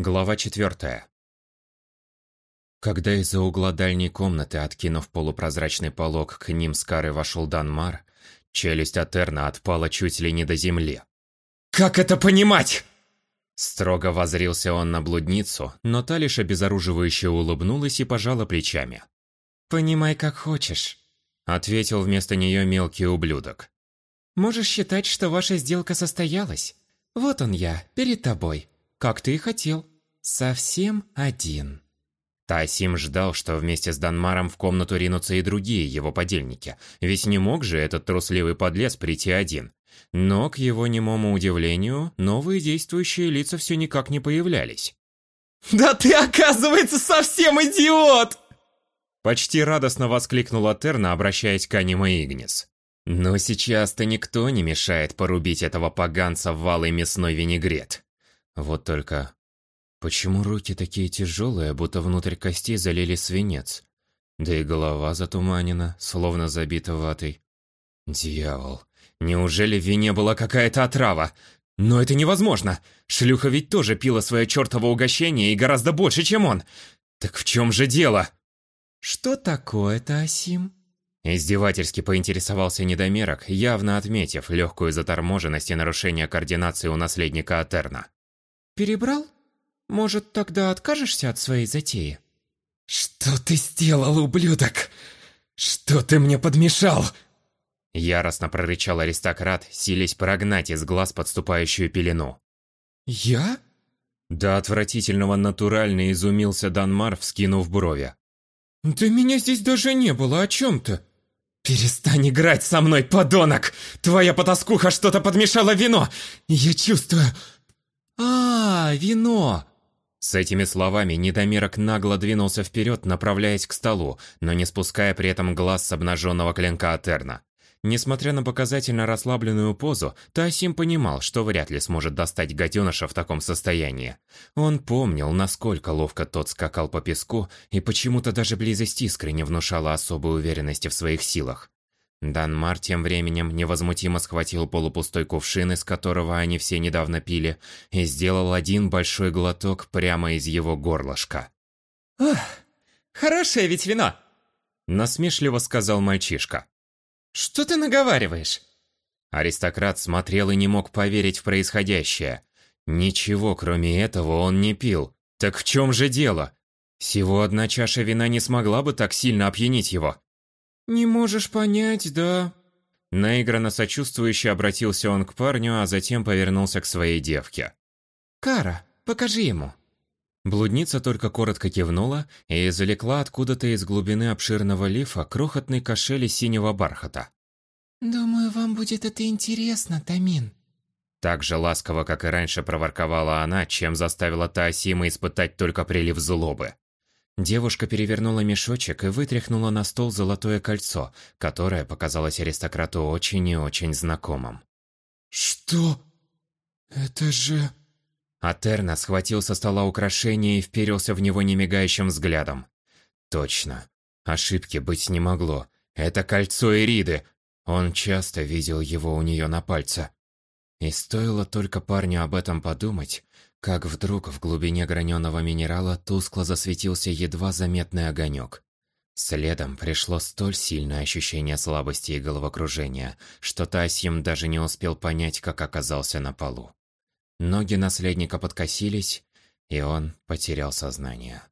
Глава четвертая. Когда из-за угла дальней комнаты, откинув полупрозрачный полог, к ним с Карой вошел Данмар, челюсть Атерна отпала чуть ли не до земли. «Как это понимать?» Строго возрился он на блудницу, но та лишь обезоруживающе улыбнулась и пожала плечами. «Понимай, как хочешь», — ответил вместо нее мелкий ублюдок. «Можешь считать, что ваша сделка состоялась. Вот он я, перед тобой, как ты и хотел. Совсем один». Тасим ждал, что вместе с Данмаром в комнату ринутся и другие его подельники, ведь не мог же этот трусливый подлец прийти один. Но, к его немому удивлению, новые действующие лица все никак не появлялись. «Да ты, оказывается, совсем идиот!» Почти радостно воскликнула Терна, обращаясь к Аниме Игнис. «Но сейчас-то никто не мешает порубить этого поганца в валый мясной винегрет. Вот только... Почему руки такие тяжелые, будто внутрь костей залили свинец? Да и голова затуманена, словно забита ватой. Дьявол, неужели в вине была какая-то отрава? Но это невозможно! Шлюха ведь тоже пила свое чертово угощение и гораздо больше, чем он! Так в чем же дело? Что такое-то, Асим? Издевательски поинтересовался недомерок, явно отметив легкую заторможенность и нарушение координации у наследника Атерна. Перебрал? Может, тогда откажешься от своей затеи? Что ты сделал, ублюдок? Что ты мне подмешал? Яростно прорычал аристократ, силясь прогнать из глаз подступающую пелену. Я? До отвратительного натурально изумился Данмар, вскинув брови. Да меня здесь даже не было, о чем ты? Перестань играть со мной, подонок! Твоя потаскуха что-то подмешала вино! Я чувствую, а, вино!» С этими словами недомерок нагло двинулся вперед, направляясь к столу, но не спуская при этом глаз с обнаженного клинка Атерна. Несмотря на показательно расслабленную позу, Тасим понимал, что вряд ли сможет достать гаденыша в таком состоянии. Он помнил, насколько ловко тот скакал по песку, и почему-то даже близость искры не внушала особой уверенности в своих силах. Данмар тем временем невозмутимо схватил полупустой кувшин, из которого они все недавно пили, и сделал один большой глоток прямо из его горлышка. «Ох, хорошее ведь вино!» Насмешливо сказал мальчишка. «Что ты наговариваешь?» Аристократ смотрел и не мог поверить в происходящее. Ничего, кроме этого, он не пил. Так в чем же дело? Всего одна чаша вина не смогла бы так сильно опьянить его. «Не можешь понять, да?» Наигранно сочувствующе обратился он к парню, а затем повернулся к своей девке. «Кара, покажи ему». Блудница только коротко кивнула и извлекла откуда-то из глубины обширного лифа крохотный кошель из синего бархата. «Думаю, вам будет это интересно, Тамин». Так же ласково, как и раньше, проворковала она, чем заставила Таосима испытать только прилив злобы. Девушка перевернула мешочек и вытряхнула на стол золотое кольцо, которое показалось аристократу очень и очень знакомым. «Что? Это же...» Атерна схватил со стола украшение и вперился в него немигающим взглядом. «Точно. Ошибки быть не могло. Это кольцо Ириды. Он часто видел его у нее на пальце. И стоило только парню об этом подумать, как вдруг в глубине граненого минерала тускло засветился едва заметный огонек. Следом пришло столь сильное ощущение слабости и головокружения, что Тасьем даже не успел понять, как оказался на полу. Ноги наследника подкосились, и он потерял сознание.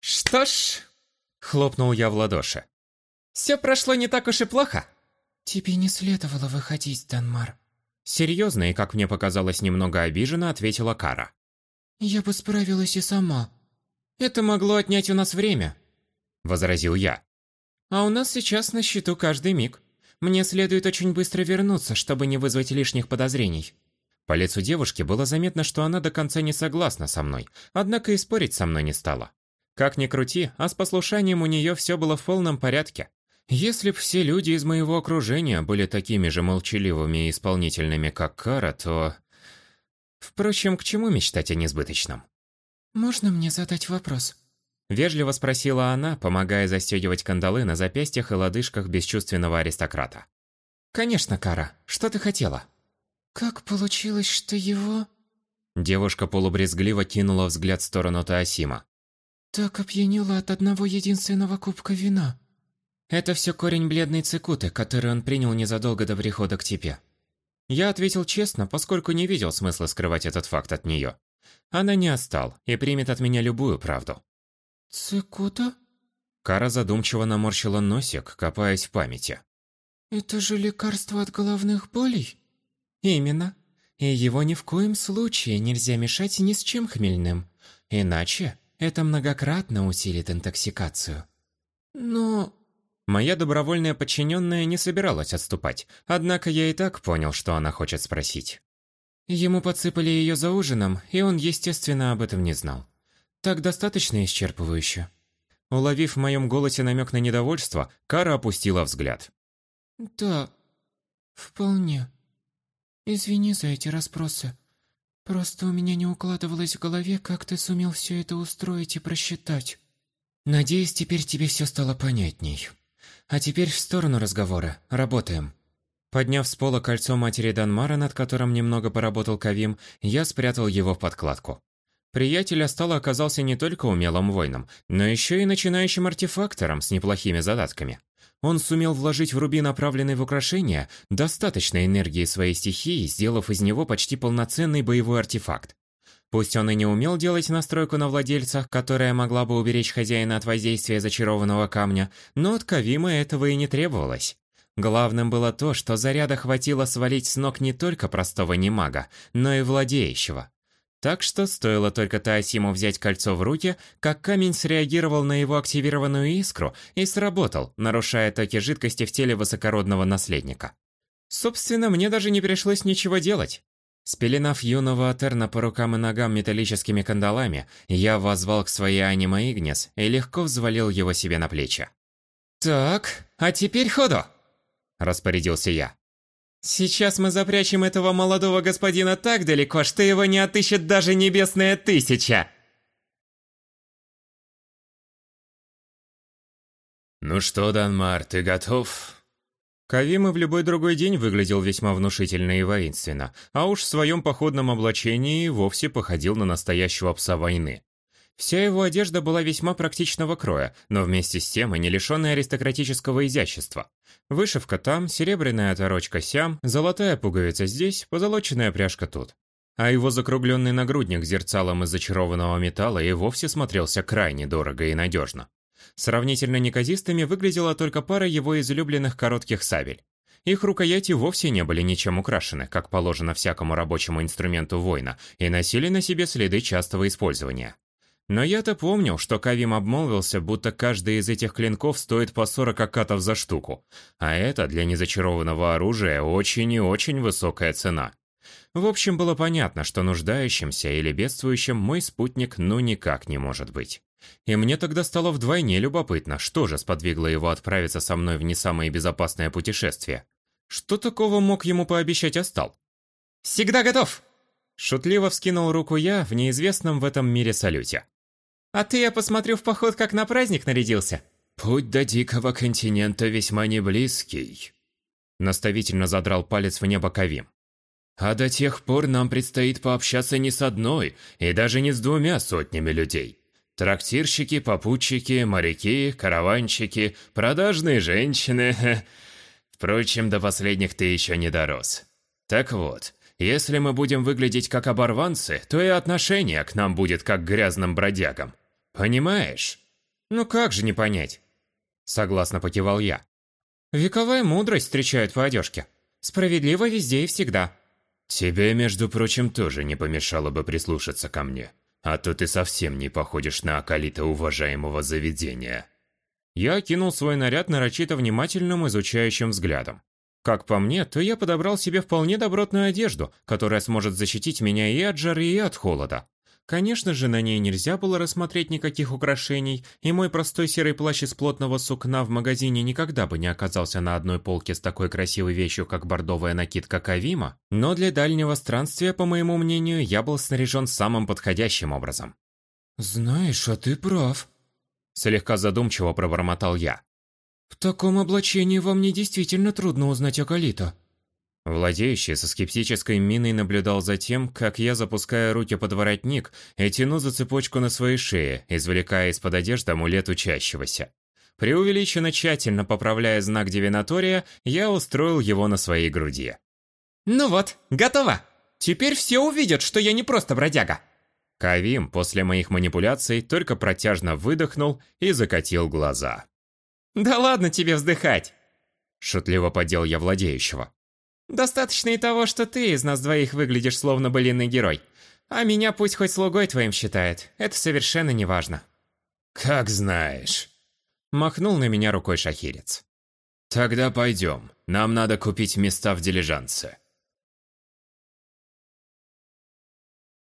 «Что ж...» — хлопнул я в ладоши. «Все прошло не так уж и плохо». «Тебе не следовало выходить, Данмар», Серьезно и, как мне показалось, немного обиженно ответила Кара. «Я бы справилась и сама». «Это могло отнять у нас время», — возразил я. «А у нас сейчас на счету каждый миг. Мне следует очень быстро вернуться, чтобы не вызвать лишних подозрений». По лицу девушки было заметно, что она до конца не согласна со мной, однако и спорить со мной не стала. Как ни крути, а с послушанием у нее все было в полном порядке. Если б все люди из моего окружения были такими же молчаливыми и исполнительными, как Кара, то... Впрочем, к чему мечтать о несбыточном? «Можно мне задать вопрос?» Вежливо спросила она, помогая застегивать кандалы на запястьях и лодыжках бесчувственного аристократа. «Конечно, Кара. Что ты хотела?» Как получилось, что его... Девушка полубрезгливо кинула взгляд в сторону Таосима. Так опьянила от одного единственного кубка вина. Это все корень бледной цикуты, который он принял незадолго до прихода к тебе. Я ответил честно, поскольку не видел смысла скрывать этот факт от нее. Она не остал и примет от меня любую правду. Цикута? Кара задумчиво наморщила носик, копаясь в памяти. Это же лекарство от головных болей? Именно. И его ни в коем случае нельзя мешать ни с чем хмельным. Иначе это многократно усилит интоксикацию. Но... Моя добровольная подчиненная не собиралась отступать, однако я и так понял, что она хочет спросить. Ему подсыпали ее за ужином, и он, естественно, об этом не знал. Так достаточно исчерпывающе. Уловив в моем голосе намек на недовольство, Кара опустила взгляд. Да, вполне. Извини за эти расспросы. Просто у меня не укладывалось в голове, как ты сумел все это устроить и просчитать. Надеюсь, теперь тебе все стало понятней. А теперь в сторону разговора. Работаем. Подняв с пола кольцо матери Данмара, над которым немного поработал Кавим, я спрятал его в подкладку. Приятель Астала оказался не только умелым воином, но еще и начинающим артефактором с неплохими задатками. Он сумел вложить в рубин, направленный в украшение, достаточно энергии своей стихии, сделав из него почти полноценный боевой артефакт. Пусть он и не умел делать настройку на владельцах, которая могла бы уберечь хозяина от воздействия зачарованного камня, но от Кавима этого и не требовалось. Главным было то, что заряда хватило свалить с ног не только простого немага, но и владеющего. Так что стоило только Таосиму взять кольцо в руки, как камень среагировал на его активированную искру и сработал, нарушая токи жидкости в теле высокородного наследника. Собственно, мне даже не пришлось ничего делать. Спеленав юного Атерна по рукам и ногам металлическими кандалами, я возвал к своей аниме Игнес и легко взвалил его себе на плечи. «Так, а теперь ходу!» – распорядился я. «Сейчас мы запрячем этого молодого господина так далеко, что его не отыщет даже небесная тысяча!» «Ну что, Данмар, ты готов?» Кавима в любой другой день выглядел весьма внушительно и воинственно, а уж в своем походном облачении вовсе походил на настоящего пса войны. Вся его одежда была весьма практичного кроя, но вместе с тем и не лишенная аристократического изящества. Вышивка там, серебряная оторочка сям, золотая пуговица здесь, позолоченная пряжка тут. А его закругленный нагрудник зерцалом из зачарованного металла и вовсе смотрелся крайне дорого и надежно. Сравнительно неказистыми выглядела только пара его излюбленных коротких сабель. Их рукояти вовсе не были ничем украшены, как положено всякому рабочему инструменту воина, и носили на себе следы частого использования. Но я-то помнил, что Кавим обмолвился, будто каждый из этих клинков стоит по 40 акатов за штуку, а это для незачарованного оружия очень и очень высокая цена. В общем, было понятно, что нуждающимся или бедствующим мой спутник ну никак не может быть. И мне тогда стало вдвойне любопытно, что же сподвигло его отправиться со мной в не самое безопасное путешествие. Что такого мог ему пообещать Остал? «Всегда готов!» Шутливо вскинул руку я в неизвестном в этом мире салюте. «А ты, я посмотрю, в поход как на праздник нарядился». «Путь до дикого континента весьма неблизкий», — наставительно задрал палец в небо Кавим. «А до тех пор нам предстоит пообщаться не с одной и даже не с двумя сотнями людей. Трактирщики, попутчики, моряки, караванщики, продажные женщины. Впрочем, до последних ты еще не дорос. Так вот, если мы будем выглядеть как оборванцы, то и отношение к нам будет как к грязным бродягам. Понимаешь? Ну как же не понять? Согласно покивал я. Вековая мудрость встречают по одежке. Справедливо везде и всегда. Тебе, между прочим, тоже не помешало бы прислушаться ко мне. А то ты совсем не походишь на акалита уважаемого заведения. Я кинул свой наряд нарочито внимательным изучающим взглядом. Как по мне, то я подобрал себе вполне добротную одежду, которая сможет защитить меня и от жары, и от холода. Конечно же, на ней нельзя было рассмотреть никаких украшений, и мой простой серый плащ из плотного сукна в магазине никогда бы не оказался на одной полке с такой красивой вещью, как бордовая накидка Кавима, но для дальнего странствия, по моему мнению, я был снаряжен самым подходящим образом. «Знаешь, а ты прав», – слегка задумчиво пробормотал я. «В таком облачении вам не действительно трудно узнать Акалита». Владеющий со скептической миной наблюдал за тем, как я запускаю руки под воротник и тяну за цепочку на своей шее, извлекая из-под одежды амулет учащегося. Преувеличенно тщательно поправляя знак дивинатория, я устроил его на своей груди. «Ну вот, готово! Теперь все увидят, что я не просто бродяга!» Кавим после моих манипуляций только протяжно выдохнул и закатил глаза. «Да ладно тебе вздыхать!» Шутливо подел я владеющего. Достаточно и того, что ты из нас двоих выглядишь словно былинный герой. А меня пусть хоть слугой твоим считает. Это совершенно не важно. Как знаешь. Махнул на меня рукой шахирец. Тогда пойдем. Нам надо купить места в дилижансе.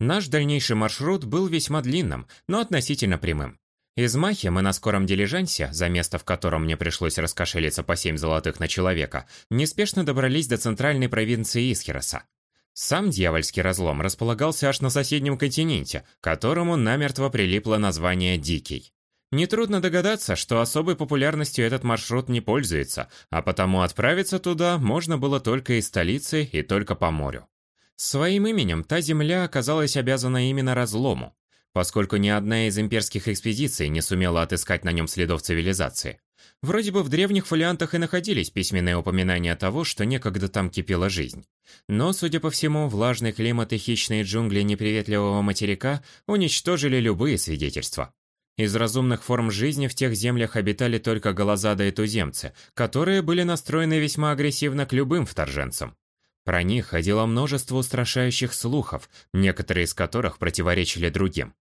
Наш дальнейший маршрут был весьма длинным, но относительно прямым. Из Махи мы на скором дилижансе, за место в котором мне пришлось раскошелиться по 7 золотых на человека, неспешно добрались до центральной провинции Исхироса. Сам дьявольский разлом располагался аж на соседнем континенте, которому намертво прилипло название «Дикий». Нетрудно догадаться, что особой популярностью этот маршрут не пользуется, а потому отправиться туда можно было только из столицы и только по морю. Своим именем та земля оказалась обязана именно разлому, поскольку ни одна из имперских экспедиций не сумела отыскать на нем следов цивилизации. Вроде бы в древних фолиантах и находились письменные упоминания того, что некогда там кипела жизнь. Но, судя по всему, влажный климат и хищные джунгли неприветливого материка уничтожили любые свидетельства. Из разумных форм жизни в тех землях обитали только голозадые туземцы, которые были настроены весьма агрессивно к любым вторженцам. Про них ходило множество устрашающих слухов, некоторые из которых противоречили другим.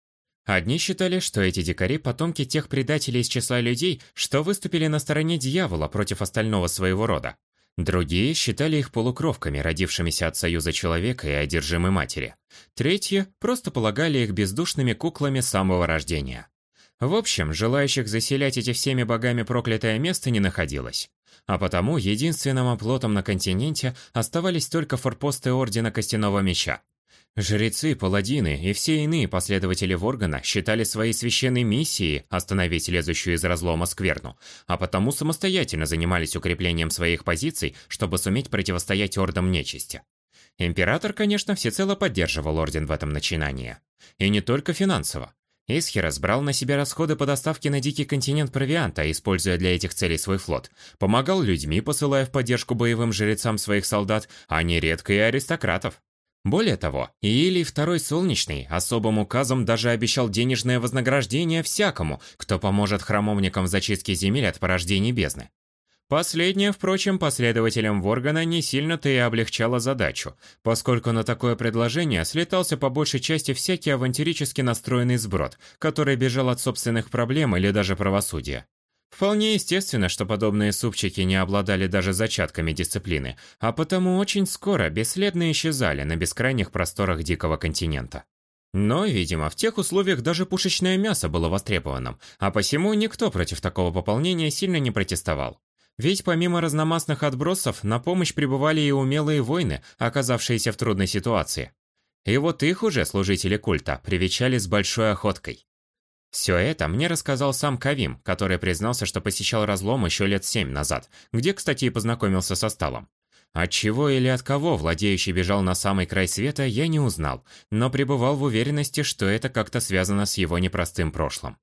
Одни считали, что эти дикари – потомки тех предателей из числа людей, что выступили на стороне дьявола против остального своего рода. Другие считали их полукровками, родившимися от союза человека и одержимой матери. Третьи просто полагали их бездушными куклами самого рождения. В общем, желающих заселять эти всеми богами проклятое место не находилось. А потому единственным оплотом на континенте оставались только форпосты Ордена Костяного Меча – Жрецы, паладины и все иные последователи Воргана считали своей священной миссией остановить лезущую из разлома скверну, а потому самостоятельно занимались укреплением своих позиций, чтобы суметь противостоять ордам нечисти. Император, конечно, всецело поддерживал орден в этом начинании. И не только финансово. Исхерос брал на себя расходы по доставке на Дикий континент провианта, используя для этих целей свой флот. Помогал людьми, посылая в поддержку боевым жрецам своих солдат, а нередко и аристократов. Более того, Иилий Второй Солнечный особым указом даже обещал денежное вознаграждение всякому, кто поможет храмовникам в зачистке земель от порождений бездны. Последнее, впрочем, последователям Воргана не сильно-то и облегчало задачу, поскольку на такое предложение слетался по большей части всякий авантюрически настроенный сброд, который бежал от собственных проблем или даже правосудия. Вполне естественно, что подобные супчики не обладали даже зачатками дисциплины, а потому очень скоро бесследно исчезали на бескрайних просторах дикого континента. Но, видимо, в тех условиях даже пушечное мясо было востребованным, а посему никто против такого пополнения сильно не протестовал. Ведь помимо разномастных отбросов, на помощь прибывали и умелые воины, оказавшиеся в трудной ситуации. И вот их уже служители культа привечали с большой охоткой. Все это мне рассказал сам Кавим, который признался, что посещал разлом еще лет семь назад, где, кстати, и познакомился со Сталом. От чего или от кого владеющий бежал на самый край света, я не узнал, но пребывал в уверенности, что это как-то связано с его непростым прошлым.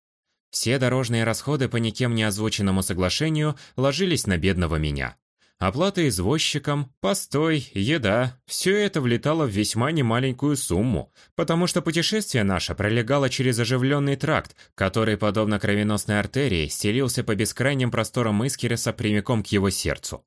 Все дорожные расходы по никем не озвученному соглашению ложились на бедного меня. Оплата извозчикам, постой, еда – все это влетало в весьма немаленькую сумму, потому что путешествие наше пролегало через оживленный тракт, который, подобно кровеносной артерии, стелился по бескрайним просторам Искереса прямиком к его сердцу.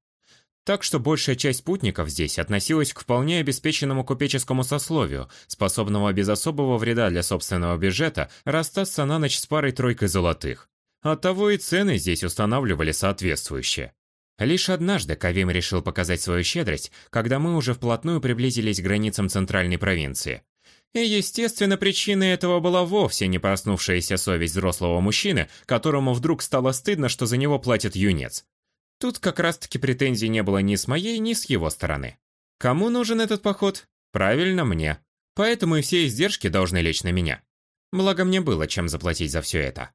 Так что большая часть путников здесь относилась к вполне обеспеченному купеческому сословию, способному без особого вреда для собственного бюджета расстаться на ночь с парой-тройкой золотых. Оттого и цены здесь устанавливали соответствующие. Лишь однажды Кавим решил показать свою щедрость, когда мы уже вплотную приблизились к границам центральной провинции. И, естественно, причиной этого была вовсе не проснувшаяся совесть взрослого мужчины, которому вдруг стало стыдно, что за него платит юнец. Тут как раз-таки претензий не было ни с моей, ни с его стороны. Кому нужен этот поход? Правильно, мне. Поэтому и все издержки должны лечь на меня. Благо мне было чем заплатить за все это.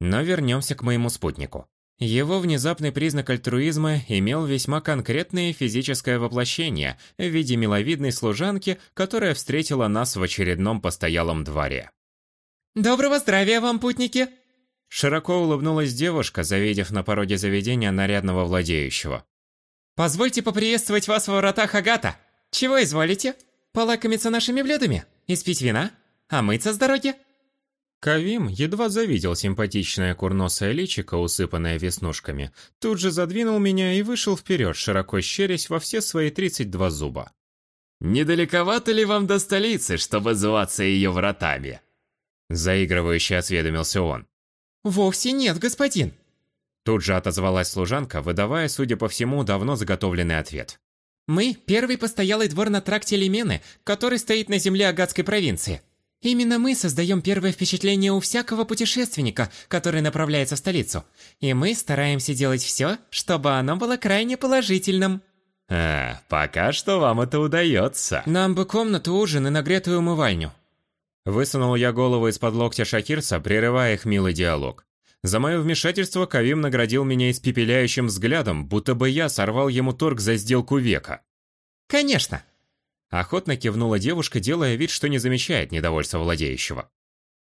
Но вернемся к моему спутнику. Его внезапный признак альтруизма имел весьма конкретное физическое воплощение в виде миловидной служанки, которая встретила нас в очередном постоялом дворе. «Доброго здравия вам, путники!» Широко улыбнулась девушка, завидев на пороге заведения нарядного владеющего. «Позвольте поприветствовать вас во вратах Агата! Чего изволите? Полакомиться нашими блюдами? Испить вина? А мыться с дороги?» Кавим едва завидел симпатичное курносое личико, усыпанное веснушками, тут же задвинул меня и вышел вперед, широко щерясь во все свои 32 зуба. «Недалековато ли вам до столицы, чтобы зваться ее вратами?» Заигрывающе осведомился он. «Вовсе нет, господин!» Тут же отозвалась служанка, выдавая, судя по всему, давно заготовленный ответ. «Мы – первый постоялый двор на тракте Лимены, который стоит на земле Агатской провинции. Именно мы создаем первое впечатление у всякого путешественника, который направляется в столицу. И мы стараемся делать все, чтобы оно было крайне положительным. А, пока что вам это удается. Нам бы комнату, ужин и нагретую умывальню. Высунул я голову из-под локтя Шакирса, прерывая их милый диалог. За мое вмешательство Кавим наградил меня испепеляющим взглядом, будто бы я сорвал ему торг за сделку века. «Конечно!» Охотно кивнула девушка, делая вид, что не замечает недовольства владеющего.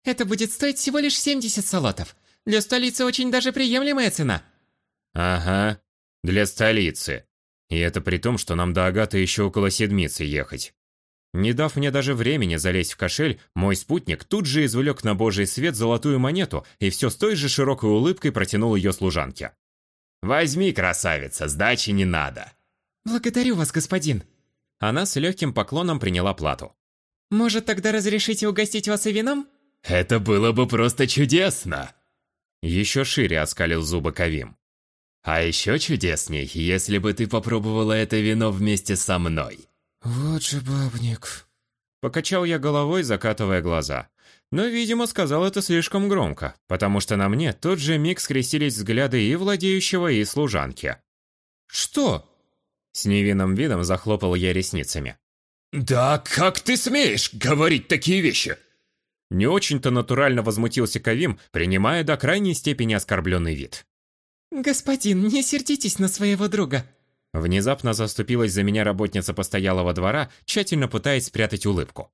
«Это будет стоить всего лишь 70 салатов. Для столицы очень даже приемлемая цена». «Ага, для столицы. И это при том, что нам до Агаты еще около седмицы ехать». Не дав мне даже времени залезть в кошель, мой спутник тут же извлек на божий свет золотую монету и все с той же широкой улыбкой протянул ее служанке. «Возьми, красавица, сдачи не надо». «Благодарю вас, господин», она с легким поклоном приняла плату. «Может, тогда разрешите угостить вас и вином?» «Это было бы просто чудесно!» Еще шире оскалил зубы Кавим. «А еще чудесней, если бы ты попробовала это вино вместе со мной!» «Вот же бабник!» Покачал я головой, закатывая глаза. Но, видимо, сказал это слишком громко, потому что на мне тот же миг скрестились взгляды и владеющего, и служанки. «Что?» С невинным видом захлопал я ресницами. «Да как ты смеешь говорить такие вещи?» Не очень-то натурально возмутился Кавим, принимая до крайней степени оскорбленный вид. «Господин, не сердитесь на своего друга!» Внезапно заступилась за меня работница постоялого двора, тщательно пытаясь спрятать улыбку.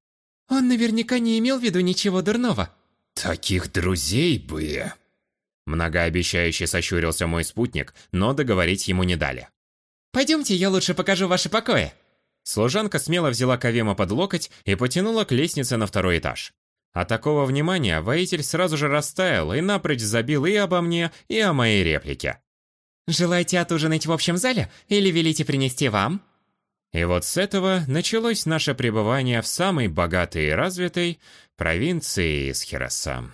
«Он наверняка не имел в виду ничего дурного». «Таких друзей бы...» Многообещающе сощурился мой спутник, но договорить ему не дали. Пойдемте, я лучше покажу ваши покои. Служанка смело взяла Кавема под локоть и потянула к лестнице на второй этаж. От такого внимания воитель сразу же растаял и напрочь забил и обо мне, и о моей реплике. «Желаете отужинать в общем зале или велите принести вам?» И вот с этого началось наше пребывание в самой богатой и развитой провинции Исхироса.